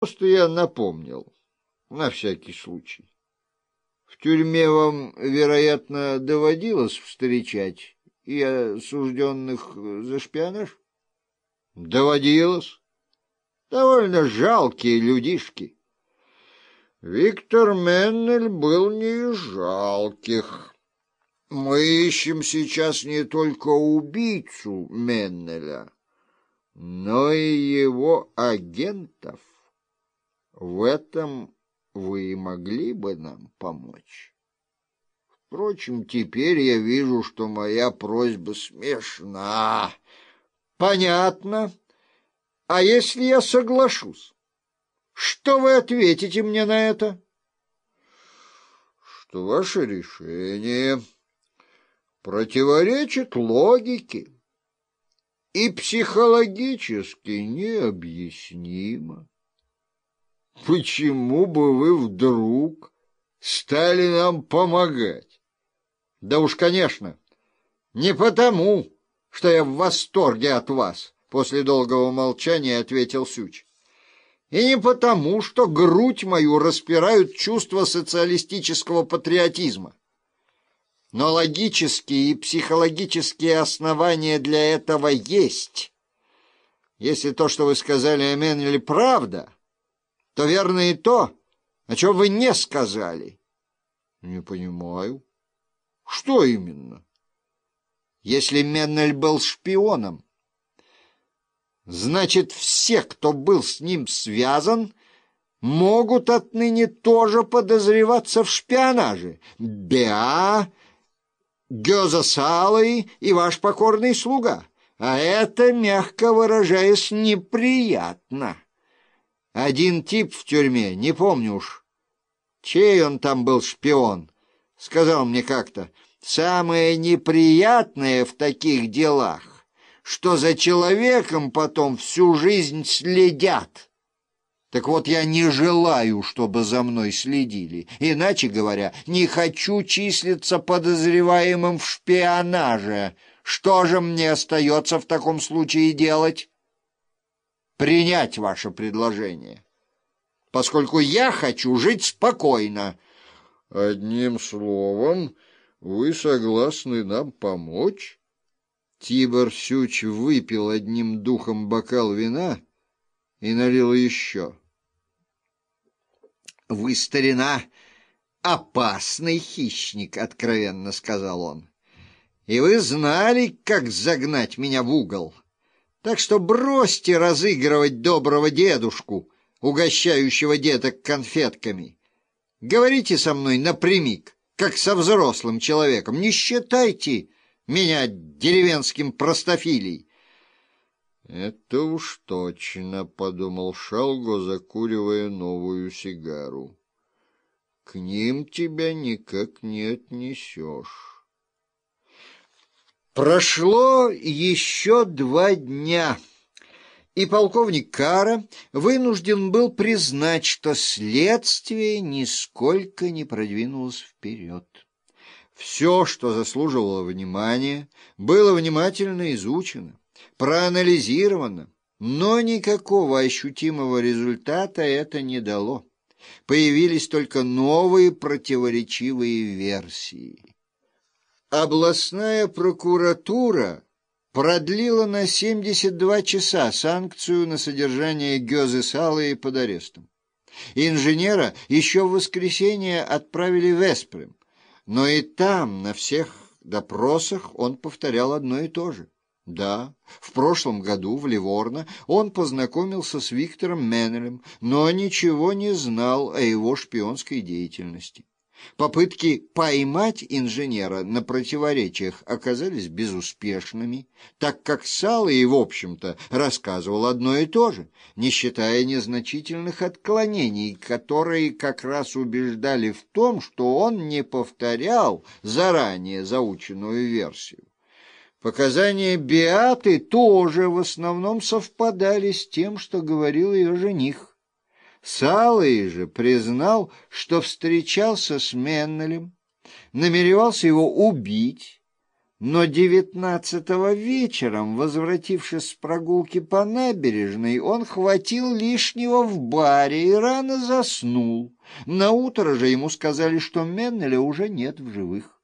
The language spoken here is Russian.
Просто я напомнил, на всякий случай. В тюрьме вам, вероятно, доводилось встречать и осужденных за шпионаж? Доводилось. Довольно жалкие людишки. Виктор Меннель был не из жалких. Мы ищем сейчас не только убийцу Меннеля, но и его агентов. В этом вы и могли бы нам помочь. Впрочем, теперь я вижу, что моя просьба смешна. Понятно. А если я соглашусь? Что вы ответите мне на это? Что ваше решение противоречит логике и психологически необъяснимо. Почему бы вы вдруг стали нам помогать? Да уж, конечно, не потому, что я в восторге от вас, после долгого молчания ответил Сюч. И не потому, что грудь мою распирают чувства социалистического патриотизма. Но логические и психологические основания для этого есть. Если то, что вы сказали о Меннеле, правда, то верно и то, о чем вы не сказали. Не понимаю. Что именно? Если Меннель был шпионом, значит, все, кто был с ним связан, могут отныне тоже подозреваться в шпионаже. Беа Гёза Салой и ваш покорный слуга. А это, мягко выражаясь, неприятно. Один тип в тюрьме, не помню уж, чей он там был шпион, сказал мне как-то, самое неприятное в таких делах, что за человеком потом всю жизнь следят». Так вот, я не желаю, чтобы за мной следили. Иначе говоря, не хочу числиться подозреваемым в шпионаже. Что же мне остается в таком случае делать? Принять ваше предложение, поскольку я хочу жить спокойно. Одним словом, вы согласны нам помочь? Тибор Сюч выпил одним духом бокал вина и налил еще. «Вы, старина, опасный хищник», — откровенно сказал он. «И вы знали, как загнать меня в угол. Так что бросьте разыгрывать доброго дедушку, угощающего деток конфетками. Говорите со мной напрямик, как со взрослым человеком. Не считайте меня деревенским простофилей». «Это уж точно», — подумал Шалго, закуривая новую сигару. «К ним тебя никак не отнесешь». Прошло еще два дня, и полковник Кара вынужден был признать, что следствие нисколько не продвинулось вперед. Все, что заслуживало внимания, было внимательно изучено проанализировано, но никакого ощутимого результата это не дало. Появились только новые противоречивые версии. Областная прокуратура продлила на 72 часа санкцию на содержание Гёзы Салы под арестом. Инженера еще в воскресенье отправили в Эспрем, но и там, на всех допросах, он повторял одно и то же. Да, в прошлом году в Ливорно он познакомился с Виктором Меннелем, но ничего не знал о его шпионской деятельности. Попытки поймать инженера на противоречиях оказались безуспешными, так как Салый, в общем-то, рассказывал одно и то же, не считая незначительных отклонений, которые как раз убеждали в том, что он не повторял заранее заученную версию. Показания Биаты тоже в основном совпадали с тем, что говорил ее жених. Салый же признал, что встречался с Меннелем, намеревался его убить, Но девятнадцатого вечером, возвратившись с прогулки по набережной, он хватил лишнего в баре и рано заснул. На утро же ему сказали, что Меннеля уже нет в живых.